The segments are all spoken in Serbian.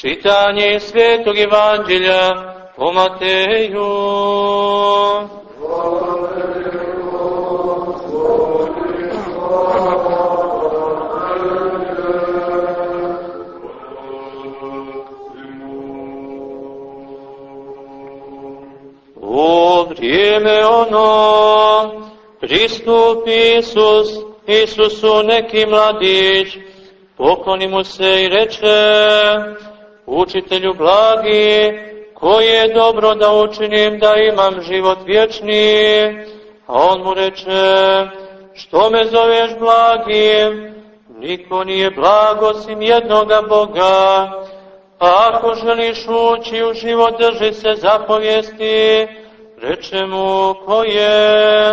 Čitanje svetog evanđelja po Mateju. U vrijeme ono pristupi Isus, Isusu neki mladić, pokloni mu se i reče, učitelju blagi, koji je dobro da učinim da imam život vječni? A on mu reče, što me zoveš blagim? Niko nije blag osim jednoga Boga. A ako želiš ući u život, drži se zapovijesti. Reče mu, ko je?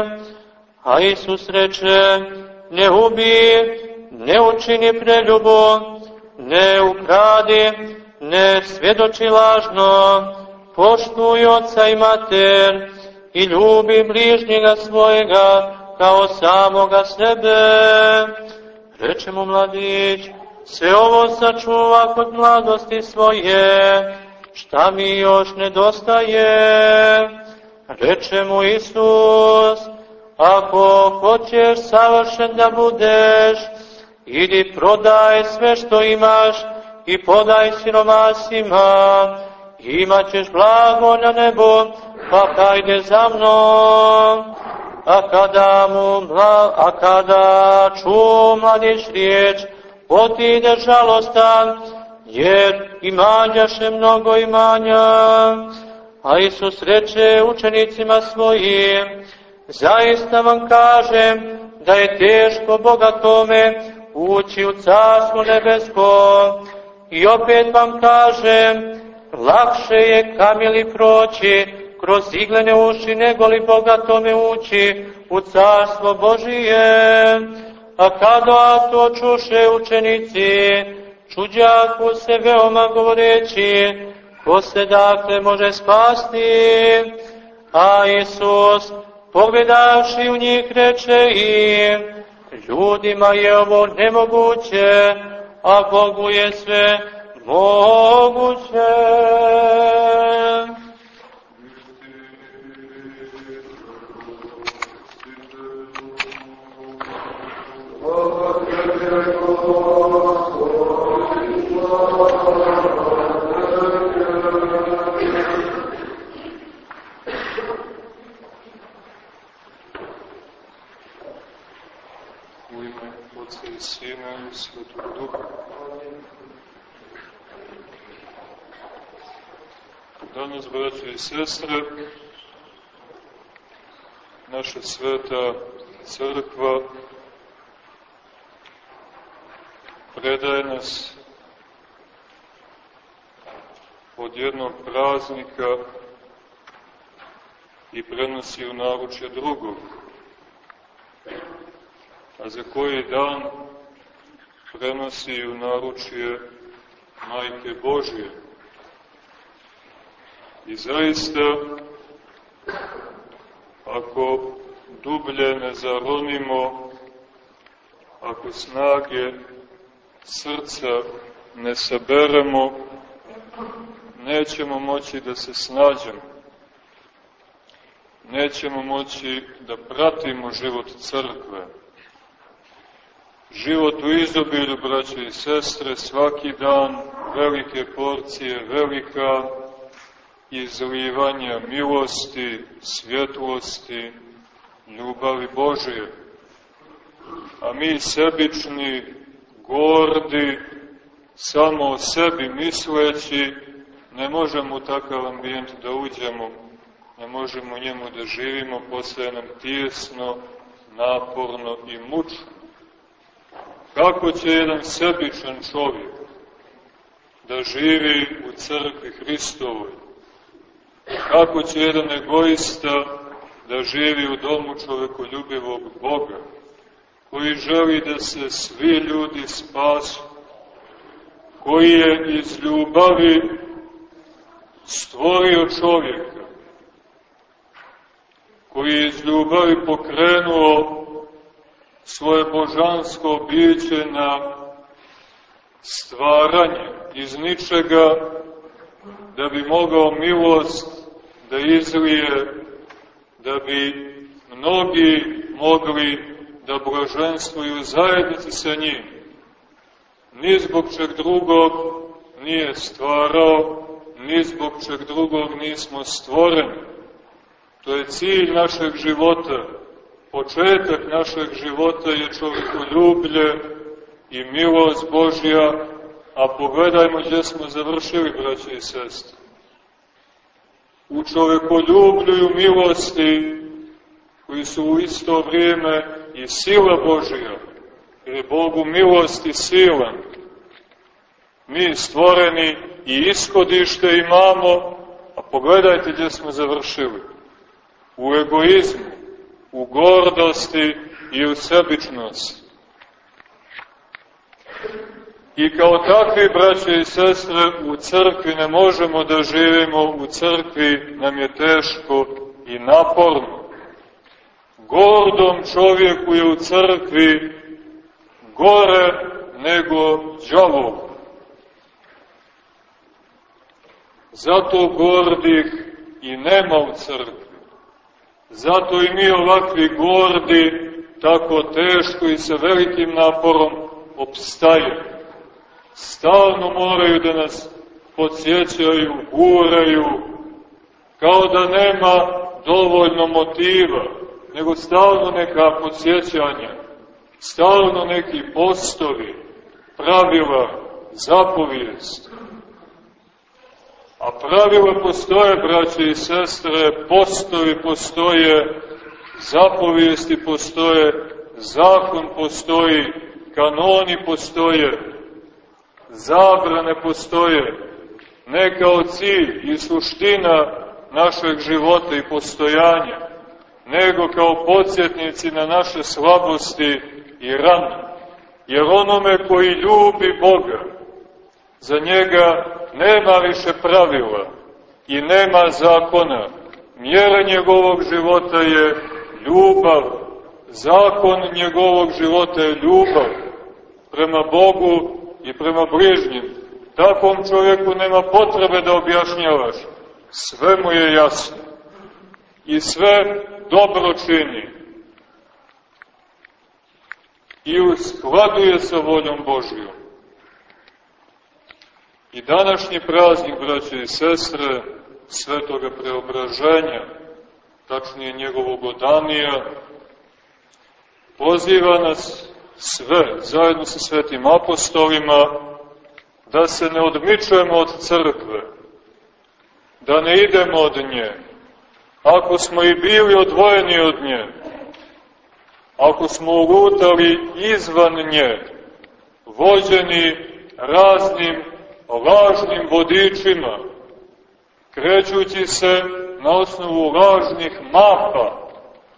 A Isus reče, ne ubi, ne učini preljubu, ne ukradi, ne svjedoči lažno, poštuj oca i mater i ljubi bližnjega svojega kao samoga sebe. Reče mu mladić, sve ovo sačuva kod mladosti svoje, šta mi još nedostaje? Reče mu Isus, ako hoćeš savršen da budeš, idi prodaj sve što imaš i podaj siromasima, imat ćeš blago na nebo, pa kajde za mnom. A kada mu mla, a kada ču mladić riječ, otide žalostan, jer imanjaše mnogo imanja. A Isus reče učenicima svojim, zaista vam kažem da je teško bogatome ući u carstvo nebesko. I opet vam kažem, lakše je kamili proći kroz iglene uši nego li bogatome ući u carstvo Božije. A kada to čuše učenici, čuđaku se veoma govoreći, ko se dakle može spasti? A Isus, pogledavši u njih, reče im, ljudima je ovo nemoguće, a Bogu je sve moguće. U ime Otca i Sina i Svetog Duha. Danas, braće i sestre, naša sveta crkva predaje nas od jednog praznika i prenosi u naručje drugog. A za koji dan prenosi u naručje Majke Božije. I zaista, ako dublje ne zaronimo, ako snage srca ne saberemo, nećemo moći da se snađemo. Nećemo moći da pratimo život crkve. Život u izobilju, braće i sestre, svaki dan velike porcije, velika izlivanja milosti, svjetlosti, ljubavi Božije. A mi sebični, gordi, samo o sebi misleći, ne možemo u takav ambijent da uđemo, ne možemo u njemu da živimo, postaje nam tijesno, naporno i mučno. Kako će jedan sebičan čovjek da živi u crkvi Hristovoj? Kako će jedan egoista da živi u domu čovekoljubivog Boga, koji želi da se svi ljudi spasu, koji je iz ljubavi stvorio čovjeka, koji je iz ljubavi pokrenuo svoje božansko biće na stvaranje iz ničega da bi mogao milost da izlije, da bi mnogi mogli da blaženstvuju zajednici sa njim. Ni zbog čeg drugog nije stvarao, ni zbog čeg drugog nismo stvoreni. To je cilj našeg života. Početak našeg života je čovjekoljublje i milost Božja, a pogledajmo gdje smo završili, braće i sestre. U čovjekoljublju i milosti, koji su u isto vrijeme i sila Božja, jer je Bogu milost i silan. Mi stvoreni i ishodište imamo, a pogledajte gdje smo završili. U egoizmu, u gordosti i u sebičnosti. I kao takvi, braće i sestre, u crkvi ne možemo da živimo, u crkvi nam je teško i naporno. Gordom čovjeku je u crkvi gore nego džavog. Zato gordih i nema u crkvi. Zato i mi ovakvi gordi tako teško i sa velikim naporom obstaju. Stalno moraju da nas podsjećaju, guraju, kao da nema dovoljno motiva, nego stalno neka podsjećanja, stalno neki postovi, pravila, zapovijest. A pravila postoje, braće i sestre, postovi postoje, zapovijesti postoje, zakon postoji, kanoni postoje, zabrane postoje, ne kao cilj i suština našeg života i postojanja, nego kao podsjetnici na naše slabosti i rane. Jer onome koji ljubi Boga, za njega nema više pravila i nema zakona. Mjera njegovog života je ljubav, zakon njegovog života je ljubav prema Bogu i prema bližnjim. Takvom čovjeku nema potrebe da objašnjavaš. Sve mu je jasno. I sve dobro čini. I uskladuje sa voljom Božijom. I današnji praznik, braće i sestre, svetoga preobraženja, tačnije njegovog odanija, poziva nas sve, zajedno sa svetim apostolima, da se ne odmičujemo od crkve, da ne idemo od nje. Ako smo i bili odvojeni od nje, ako smo ulutali izvan nje, vođeni raznim lažnim vodičima, krećući se na osnovu lažnih mapa,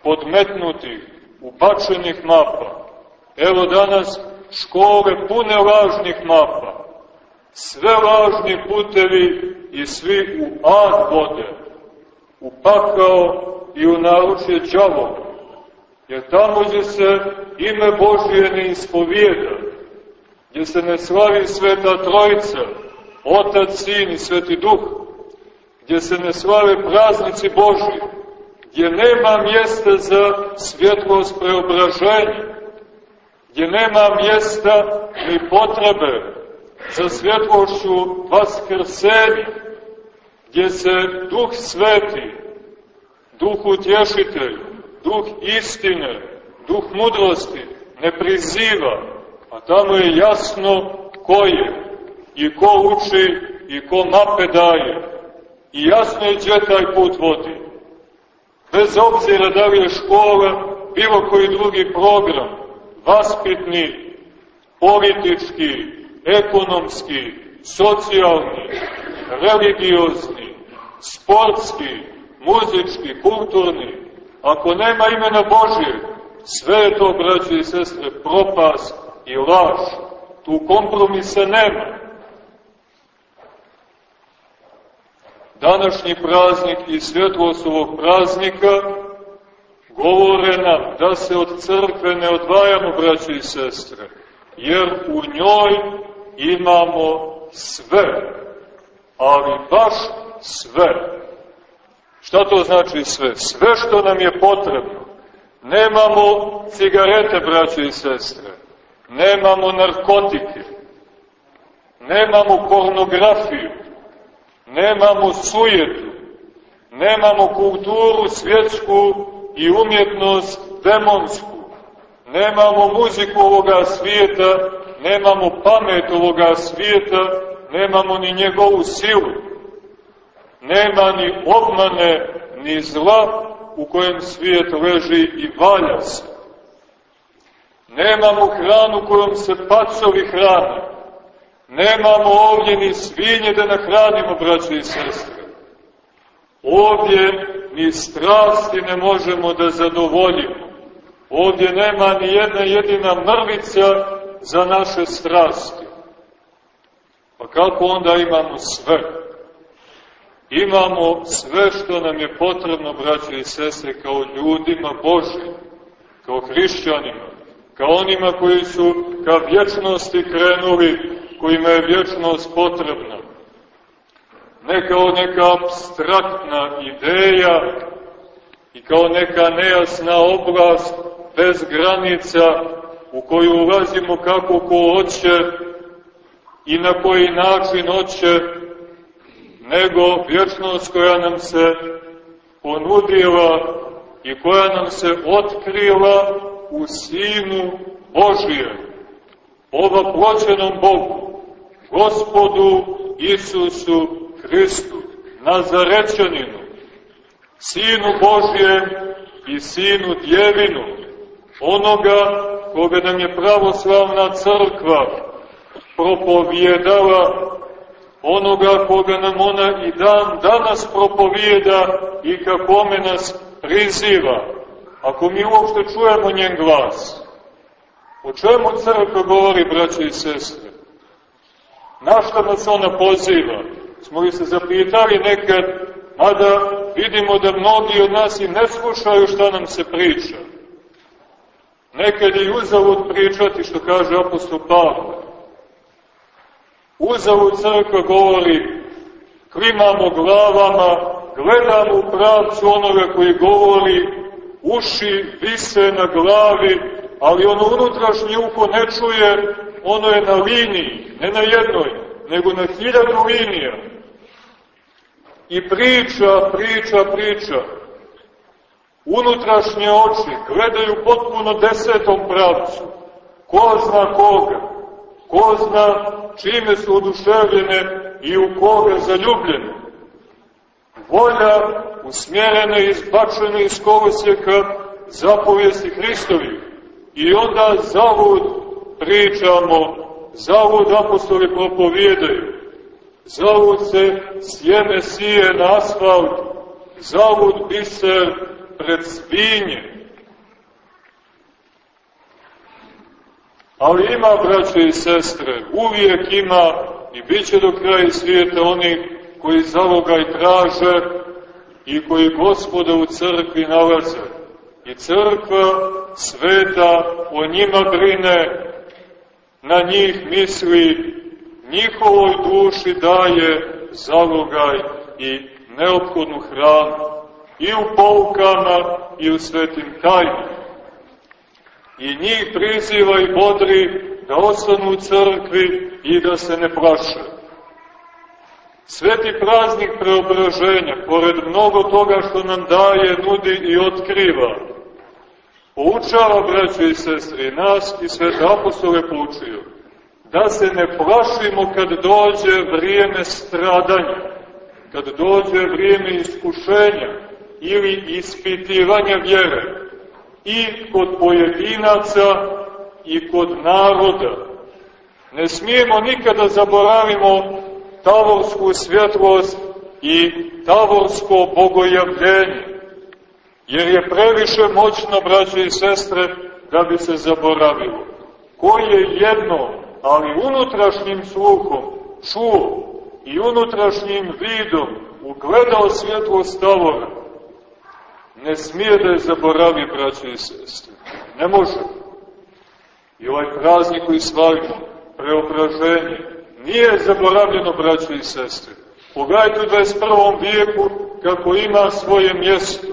podmetnutih, ubačenih mapa, Evo danas škole pune lažnih mapa. Sve lažni putevi i svi u ad vode, u pakao i u naručje džavog. Jer tamo gdje se ime Božije ne ispovijeda, gdje se ne slavi sveta trojica, Otac, Sin i Sveti Duh, gdje se ne slave praznici Božji, gdje nema mjesta za svjetlost preobraženja, gdje nema mjesta ni potrebe za svjetlošću vaskrsenja, gdje se Duh Sveti, Duh Utješitelj, Duh Istine, Duh Mudrosti ne priziva, a tamo je jasno ko je i ko uči i ko mape daje. I jasno je gdje taj put vodi. Bez obzira da li je škola, bilo koji drugi program, vaspitni, politički, ekonomski, socijalni, religiozni, sportski, muzički, kulturni, ako nema imena Božije, sve je to, braći i sestre, propas i laž. Tu kompromisa nema. Današnji praznik i svjetlost ovog praznika govore nam da se od crkve ne odvajamo, braći i sestre, jer u njoj imamo sve, ali baš sve. Šta to znači sve? Sve što nam je potrebno. Nemamo cigarete, braće i sestre. Nemamo narkotike. Nemamo pornografiju. Nemamo sujetu. Nemamo kulturu svjetsku i umjetnost demonsku. Nemamo muziku ovoga svijeta, nemamo pamet ovoga svijeta, nemamo ni njegovu silu. Nema ni obmane, ni zla u kojem svijet leži i valja se. Nemamo hranu kojom se pacovi hrane. Nemamo ovdje ni svinje da nahranimo, braće i sestre. Ovdje ni strasti ne možemo da zadovoljimo. Ovdje nema ni jedna jedina mrvica za naše strasti. Pa kako onda imamo sve? Imamo sve što nam je potrebno, braće i sestre, kao ljudima Božim, kao hrišćanima, kao onima koji su ka vječnosti krenuli, kojima je vječnost potrebna. Ne kao neka abstraktna ideja i kao neka nejasna oblast bez granica u koju ulazimo kako ko hoće i na koji način hoće, nego vječnost koja nam se ponudila i koja nam se otkrila u Sinu Božije, ovaploćenom Bogu, Gospodu Isusu Hristu, Nazarećaninu, Sinu Božije i Sinu Djevinu, onoga koga nam je pravoslavna crkva propovjedala, onoga koga nam ona i dan danas propovijeda i kakome nas priziva. Ako mi uopšte čujemo njen glas, o čemu crkva govori, braće i sestre? Na što nas ona poziva? Smo li se zapitali nekad, mada vidimo da mnogi od nas i ne slušaju šta nam se priča. Nekad je uzavud pričati što kaže apostol Pavle. Uzavud crkva govori, klimamo glavama, gledamo u pravcu onoga koji govori, uši vise na glavi, ali ono unutrašnje uho ne čuje, ono je na liniji, ne na jednoj, nego na hiljadu linija. I priča, priča, priča. Unutrašnje oči gledaju potpuno desetom pravcu. Ko zna koga? Ko zna čime su oduševljene i u koga zaljubljene? Volja usmjerena i izbačena iz kolosjeka zapovijesti Hristovi. I onda zavud pričamo, zavud apostoli propovijedaju, zavud se sjeme sije na asfalt, zavud biser pred svinje. Ali ima, braće i sestre, uvijek ima i bit će do kraja svijeta oni koji zalogaj traže i koji gospoda u crkvi nalaze. I crkva sveta o njima brine, na njih misli, njihovoj duši daje zalogaj i neophodnu hranu i u poukama i u svetim tajnima. I njih priziva i bodri da ostanu u crkvi i da se ne plaše. Sveti praznik preobraženja, pored mnogo toga što nam daje, nudi i otkriva, poučava, braće i sestri, nas i svete apostole poučuju, da se ne plašimo kad dođe vrijeme stradanja, kad dođe vrijeme iskušenja ili ispitivanja vjere i kod pojedinaca i kod naroda. Ne smijemo nikada zaboravimo tavorsku svjetlost i tavorsko bogojavljenje, jer je previše moćno, braće i sestre, da bi se zaboravilo. Ko je jedno, ali unutrašnjim sluhom, čuo i unutrašnjim vidom ugledao svjetlost tavora, ne smije da je zaboravi, braće i sestre. Ne može. I ovaj praznik koji slavimo, preobraženje nije zaboravljeno, braćo i sestre. Pogledajte u 21. vijeku kako ima svoje mjesto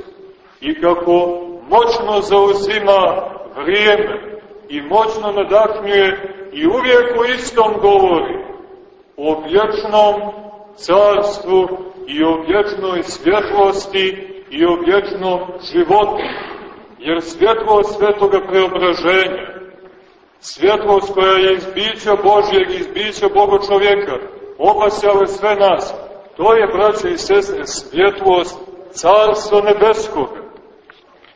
i kako moćno zauzima vrijeme i moćno nadahnjuje i uvijek u istom govori o vječnom carstvu i o vječnoj svjetlosti i o vječnom životu. Jer svjetlost svetoga preobraženja, svjetlost koja je iz bića Božjeg, iz bića Boga čovjeka, opasjale sve nas, to je, braće i sestre, svjetlost carstva nebeskoga.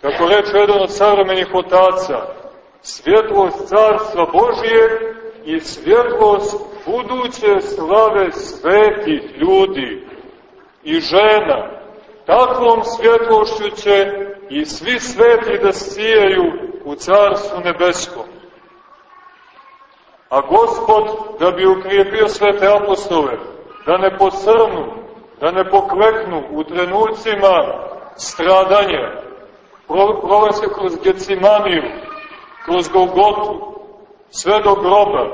Kako reče jedan od savremenih otaca, svjetlost carstva Božije i svjetlost buduće slave svetih ljudi i žena. Takvom svjetlošću će i svi sveti da sijaju u Carstvu nebeskom. A Gospod, da bi ukrijepio svete apostole, da ne posrnu, da ne pokleknu u trenucima stradanja, prolaze kroz Gecimaniju, kroz Golgotu, sve do groba,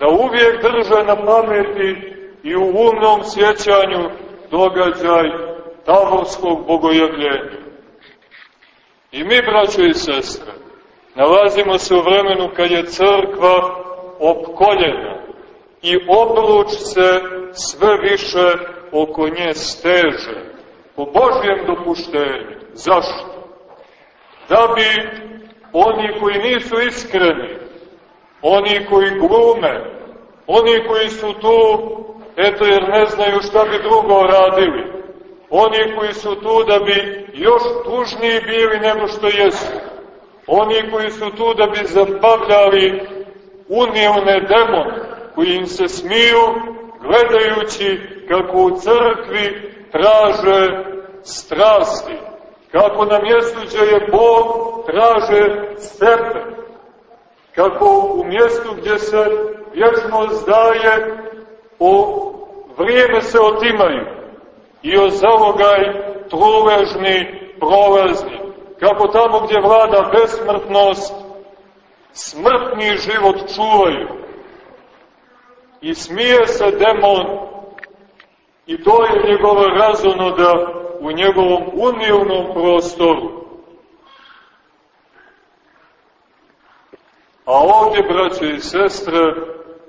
da uvijek drže na pameti i u umnom sjećanju događaj tavorskog bogojavljenja. I mi, braćo i sestre, nalazimo se u vremenu kad je crkva opkoljena i obruč se sve više oko nje steže, po Božjem dopuštenju. Zašto? Da bi oni koji nisu iskreni, oni koji glume, oni koji su tu, eto jer ne znaju šta bi drugo radili, oni koji su tu da bi još tužniji bili nego što jesu, oni koji su tu da bi zabavljali unijevne demone, koji im se smiju, gledajući kako u crkvi traže strasti, kako na mjestu gdje je Bog traže sebe, kako u mjestu gdje se vječno zdaje, o vrijeme se otimaju i o zalogaj truležni, prolazni, kako tamo gdje vlada besmrtnost, smrtni život čuvaju. I smije se demon i to je njegovo razono da u njegovom umilnom prostoru A ovdje, braće i sestre,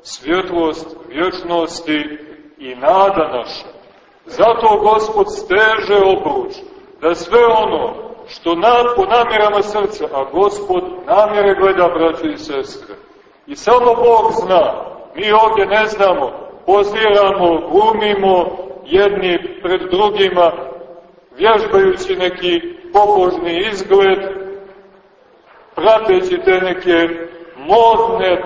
svjetlost vječnosti i nada naša. Zato Gospod steže obruč, da sve ono što nad, po namjerama srca, a Gospod namjere gleda, braće i sestre. I samo Bog zna, mi ovdje ne znamo, poziramo, glumimo jedni pred drugima, vježbajući neki pobožni izgled, prateći te neke modne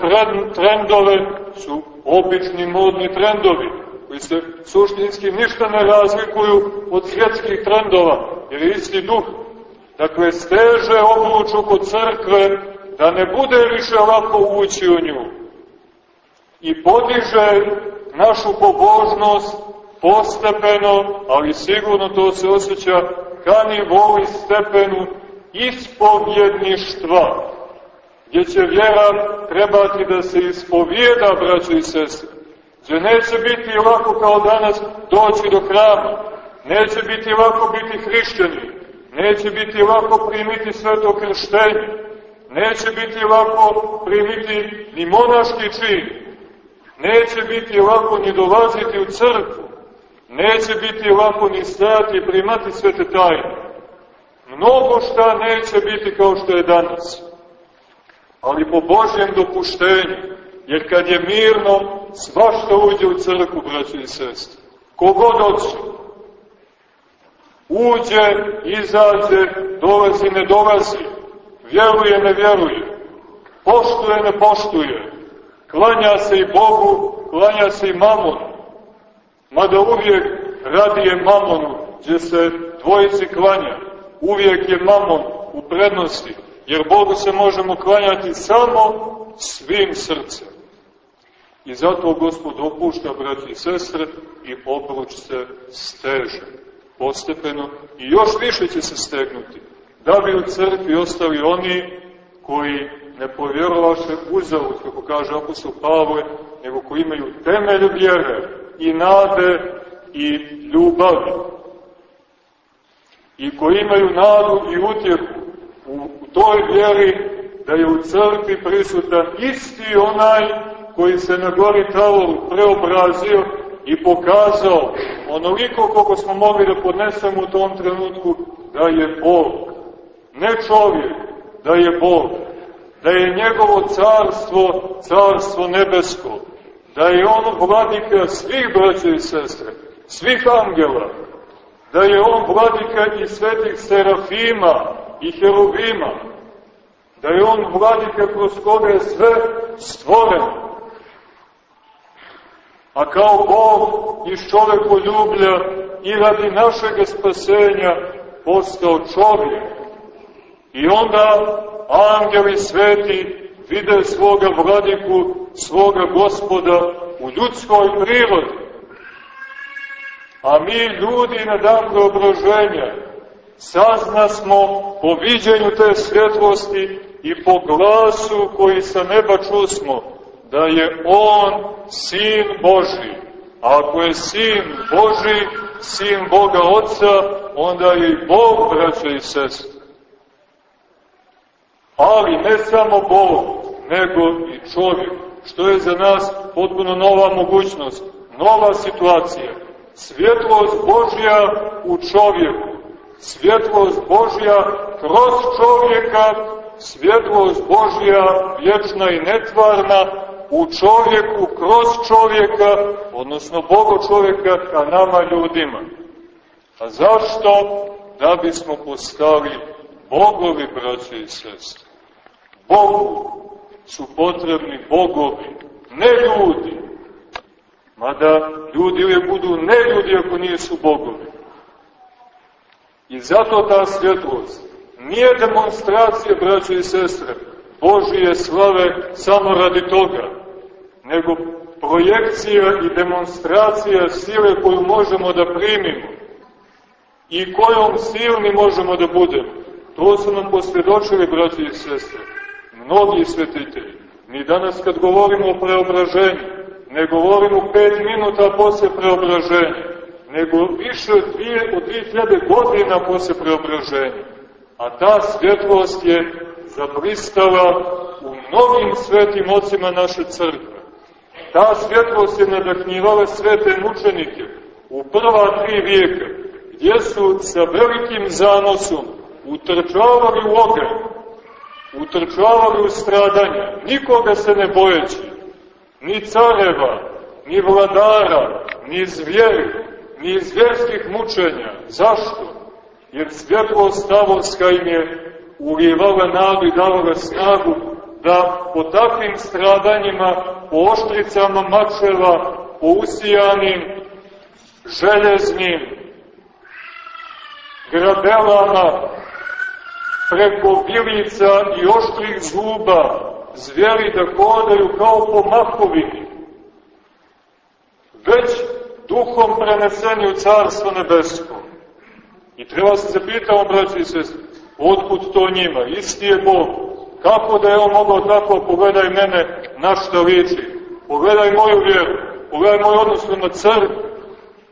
trendove su obični modni trendovi, koji se suštinski ništa ne razlikuju od svjetskih trendova, jer je isti duh. Dakle, steže obluču kod crkve da ne bude više lako ući u nju i podiže našu pobožnost postepeno, ali sigurno to se osjeća ka nivou i stepenu ispovjedništva gdje će vjera trebati da se ispovijeda, braćo i sestre, gdje neće biti lako kao danas doći do hrama, neće biti lako biti hrišćani, neće biti lako primiti sveto krštenje, neće biti lako primiti ni monaški čin, neće biti lako ni dolaziti u crkvu, neće biti lako ni stajati i primati svete tajne. Mnogo šta neće biti kao što je danas. Ali po Božjem dopuštenju, jer kad je mirno, svašta uđe u crku, braći i sestri. Kogod oči, uđe, izađe, dolazi, ne dolazi, vjeruje, ne vjeruje, poštuje, ne poštuje, klanja se i Bogu, klanja se i mamonu, mada uvijek radi je mamonu, gdje se dvojici klanja, uvijek je mamon u prednosti, jer Bogu se možemo klanjati samo svim srcem. I zato Gospod opušta, braći i sestre, i obruč se steže postepeno i još više će se stegnuti, da bi u crkvi ostali oni koji ne povjerovaše uzavut, kako kaže apostol Pavle, nego koji imaju temelj vjere i nade i ljubavi. I koji imaju nadu i utjehu u, u toj vjeri da je u crkvi prisutan isti onaj koji se na gori Tavoru preobrazio i pokazao onoliko koliko smo mogli da podnesemo u tom trenutku da je Bog. Ne čovjek, da je Bog. Da je njegovo carstvo, carstvo nebesko. Da je on vladika svih braća i sestre, svih angela. Da je on vladika i svetih serafima i heruvima. Da je on vladika kroz koga je sve stvoreno a kao Bog iz čovekoljublja i radi našeg spasenja postao čovjek. I onda angeli sveti vide svoga vladiku, svoga gospoda u ljudskoj prirodi. A mi ljudi na dan preobraženja sazna smo po viđenju te svjetlosti i po glasu koji sa neba čusmo, da je On Sin Boži. A ako je Sin Boži, Sin Boga Otca, onda je i Bog, braće i sestre. Ali ne samo Bog, nego i čovjek, što je za nas potpuno nova mogućnost, nova situacija. Svjetlost Božja u čovjeku, svjetlost Božja kroz čovjeka, svjetlost Božja vječna i netvarna, u čovjeku, kroz čovjeka, odnosno Bogo čovjeka ka nama ljudima. A zašto? Da bismo postali bogovi, braće i sestre. Bogu su potrebni bogovi, ne ljudi. Mada ljudi uvijek budu ne ljudi ako nisu bogovi. I zato ta svjetlost nije demonstracija, braće i sestre, Božije slave samo radi toga, nego projekcija i demonstracija sile koju možemo da primimo i kojom silni možemo da budemo. To su nam posvjedočili, braći i sestre, mnogi svetitelji. Mi danas kad govorimo o preobraženju, ne govorimo pet minuta posle preobraženja, nego više od, dvije, od 2000 godina posle preobraženja. A ta svjetlost je zabristala u mnogim svetim ocima naše crkve. Ta svjetlost je nadahnjivala svete mučenike u prva tri vijeka, gdje su sa velikim zanosom utrčavali u ogen, utrčavali u stradanje, nikoga se ne bojeći, ni careva, ni vladara, ni zvijeri, ni zvjerskih mučenja. Zašto? Jer svjetlost stavovska im je ulijevala nadu i davala snagu da po takvim stradanjima, po oštricama mačeva, po usijanim, željeznim grabelama, preko bilica i oštrih zuba, zvijeli da kodaju kao po mahovini, već duhom preneseni u Carstvo nebesko. I treba se zapitamo, braći i sestri, otkud to njima? Isti je Bog, Kako da je on mogao tako, pogledaj mene, na što liči. Pogledaj moju vjeru, pogledaj moj odnos prema crkvi,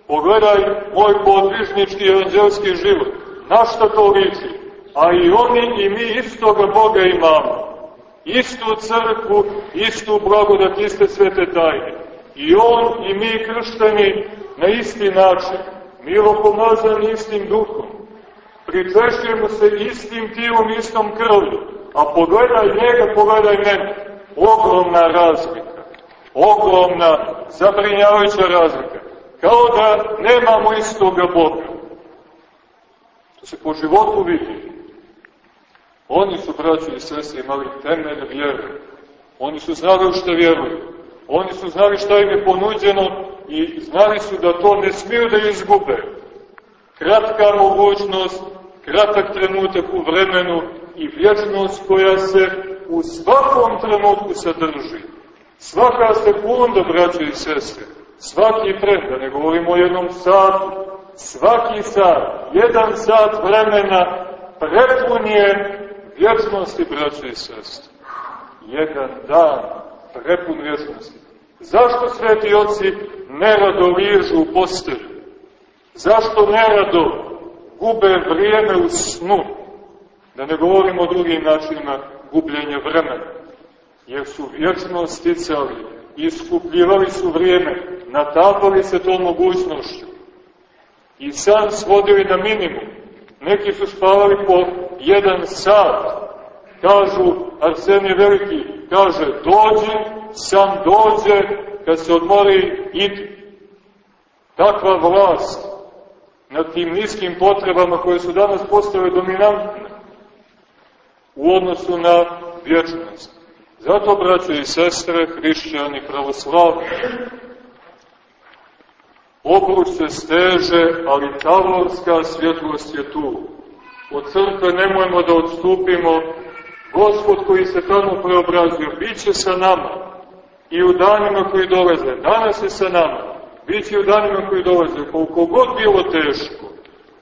pogledaj moj podvižnički evanđelski život. Na što to liči? A i oni i mi istoga Boga imamo. Istu crkvu, istu blagodat, iste svete tajne. I on i mi kršteni na isti način, milopomazani istim duhom. Pričešćujemo se istim tijelom, istom krvlju A pogledaj njega, pogledaj mene. Ogromna razlika. Ogromna, zabrinjavajuća razlika. Kao da nemamo istoga Boga. To se po životu vidi. Oni su, braći i sese, imali temelj vjere. Oni su znali u što vjeruju. Oni su znali šta im je ponuđeno i znali su da to ne smiju da izgube. Kratka mogućnost, kratak trenutak u vremenu, i vječnost koja se u svakom trenutku sadrži. Svaka sekunda, braće i sestre, svaki tren, da ne govorimo o jednom satu, svaki sat, jedan sat vremena prepun je vječnosti, braće i sestre. Jedan dan prepun vječnosti. Zašto sveti oci nerado ližu u postelju? Zašto nerado gube vrijeme u snu? Da ne govorimo o drugim načinima gubljenja vremena. Jer su vječno sticali, iskupljivali su vrijeme, natapali se to mogućnošću. I sam svodili na minimum. Neki su spavali po jedan sat. Kažu, Arsenije Veliki, kaže, dođi, sam dođe, kad se odmori, idi. Takva vlast nad tim niskim potrebama koje su danas postale dominantne u odnosu na vječnost. Zato, braćo i sestre, hrišćani pravoslavni, obruč se steže, ali tavorska svjetlost je tu. Od crkve nemojmo da odstupimo. Gospod koji se tamo preobrazio, bit će sa nama i u danima koji dolaze. Danas je sa nama, bit će u danima koji dolaze. Koliko god bilo teško,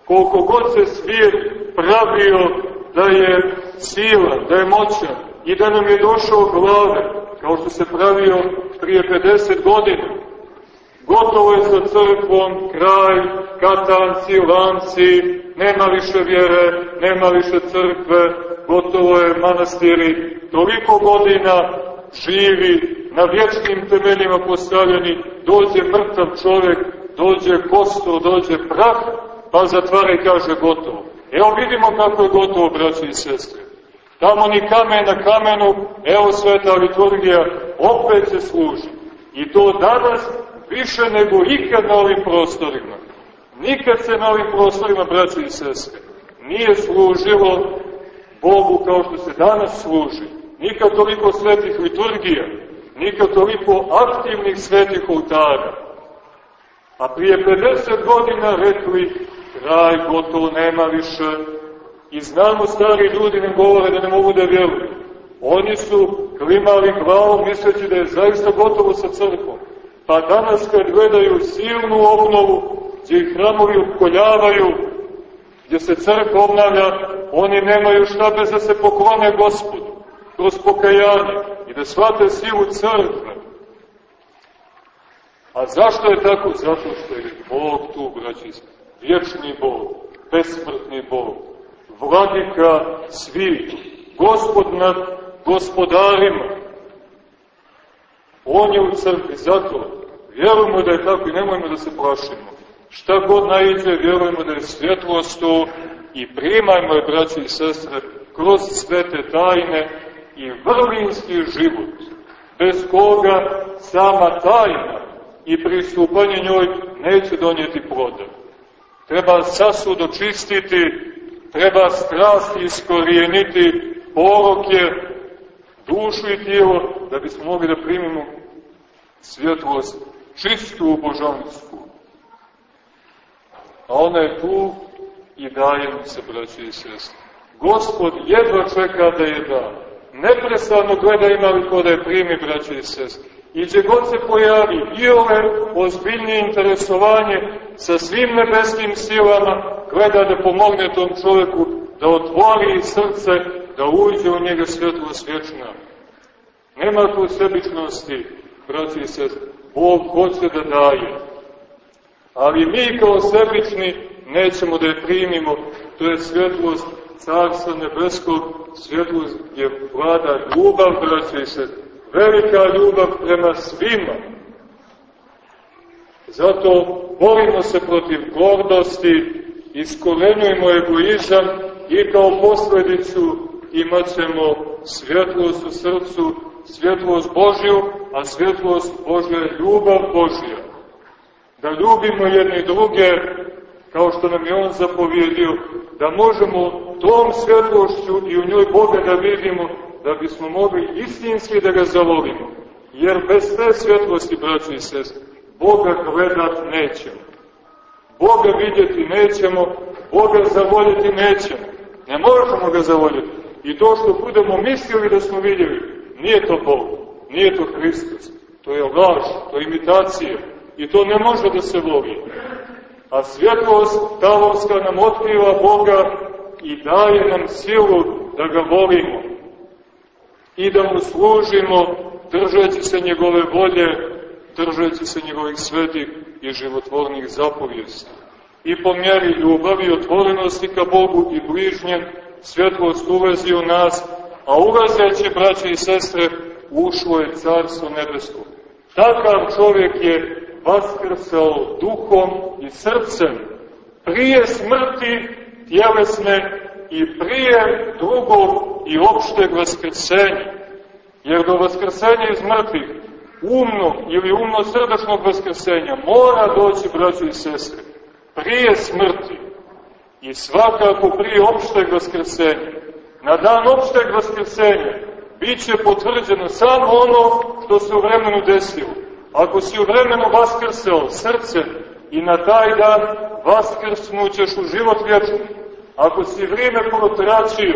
koliko god se svijet pravio da je sila, da je moćan i da nam je došao glave, kao što se pravio prije 50 godina. Gotovo je sa crkvom, kraj, katanci, lanci, nema više vjere, nema više crkve, gotovo je manastiri, toliko godina živi, na vječnim temeljima postavljeni, dođe mrtav čovjek, dođe kosto, dođe prah, pa zatvara i kaže gotovo. Evo vidimo kako je gotovo, braći i sestre. Tamo ni kamen na kamenu, evo sveta liturgija, opet se služi. I to danas više nego ikad na ovim prostorima. Nikad se na ovim prostorima, braći i sestre, nije služilo Bogu kao što se danas služi. Nikad toliko svetih liturgija, nikad toliko aktivnih svetih oltara. A prije 50 godina rekli, kraj gotovo nema više. I znamo, stari ljudi ne govore da ne mogu da vjeruju. Oni su klimali glavom misleći da je zaista gotovo sa crkvom. Pa danas kad gledaju silnu obnovu, gdje ih hramovi ukoljavaju, gdje se crkva obnavlja, oni nemaju šta bez da se poklone gospodu, kroz pokajanje i da shvate silu crkve. A zašto je tako? Zato što je Bog tu, braći, vječni Bog, besmrtni Bog, vladika svih, gospod nad gospodarima. On je u crkvi, zato vjerujemo da je tako i nemojmo da se plašimo. Šta god najde, vjerujemo da je svjetlost to i primajmo je, braći i sestre, kroz svete tajne i vrlinski život, bez koga sama tajna i pristupanje njoj neće donijeti ploda. Treba sasud očistiti, treba strast iskorijeniti, poroke, dušu i tijelo, da bismo mogli da primimo svjetlost čistu božansku. A ona je tu i daje nam se, braći i sestri. Gospod jedva čeka da je da. Neprestano gleda ima li ko da je primi, braći i sestri. I gdje god se pojavi i ove ozbiljnije interesovanje sa svim nebeskim silama, gleda da pomogne tom čoveku da otvori srce, da uđe u njega svjetlo svječna. Nema tu sebičnosti, braći sestri. Bog hoće da daje. Ali mi kao sebični nećemo da je primimo. To je svjetlost Carstva Nebeskog, svjetlost gdje vlada ljubav, braći sestri velika ljubav prema svima. Zato borimo se protiv gordosti, iskorenujemo egoizam i kao posledicu imat ćemo svjetlost u srcu, svjetlost Božju, a svjetlost Božja je ljubav Božja. Da ljubimo jedne druge, kao što nam je On zapovjedio, da možemo tom svjetlošću i u njoj Boga da vidimo da bismo mogli istinski da ga zavolimo. Jer bez te svjetlosti, braći i sestri, Boga gledat nećemo. Boga vidjeti nećemo, Boga zavoljeti nećemo. Ne možemo ga zavoljeti. I to što budemo mislili da smo vidjeli, nije to Bog, nije to Hristos. To je laž, to je imitacija. I to ne može da se voli. A svjetlost tavorska nam otkriva Boga i daje nam silu da ga volimo i da mu služimo držeći se njegove volje držeći se njegovih svetih i životvornih zapovijesti. I po mjeri ljubavi i otvorenosti ka Bogu i bližnjem, svjetlost ulazi u nas, a ulazeći, braće i sestre, ušlo je Carstvo nebesko. Takav čovjek je vaskrsao duhom i srcem prije smrti tjelesne i prije drugog i opšteg vaskrsenja. Jer do vaskrsenja iz mrtvih, umnog ili umno-srdačnog vaskrsenja, mora doći, braći i sestre, prije smrti i svakako prije opšteg vaskrsenja. Na dan opšteg vaskrsenja bit će potvrđeno samo ono što se u vremenu desilo. Ako si u vremenu vaskrsao srcem i na taj dan vaskrsnućeš u život vječni, ako si vrijeme potračio,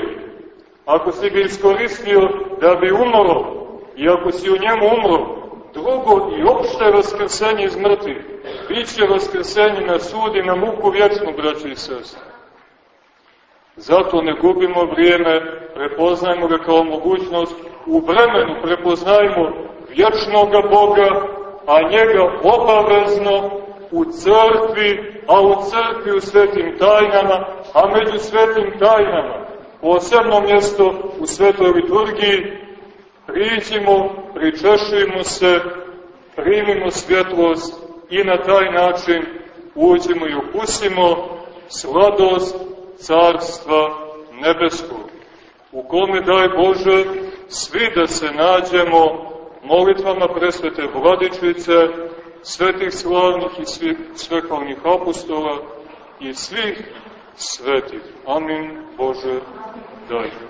ako si ga iskoristio da bi umro i ako si u njemu umro, drugo i opšte vaskrsenje iz mrtvih, bit će vaskrsenje na sud i na muku vječnu, braći i sestri. Zato ne gubimo vrijeme, prepoznajmo ga kao mogućnost, u vremenu prepoznajmo vječnoga Boga, a njega obavezno u crkvi, a u crkvi u svetim tajnama, a među svetim tajnama, posebno mjesto u svetoj liturgiji, priđimo, pričešujemo se, primimo svjetlost i na taj način uđemo i upusimo sladost carstva nebeskog, u kome, daj Bože, svi da se nađemo molitvama presvete vladičice, svetih slavnih i svih svekovnih apostola i svih svetih. Amin Bože, daj.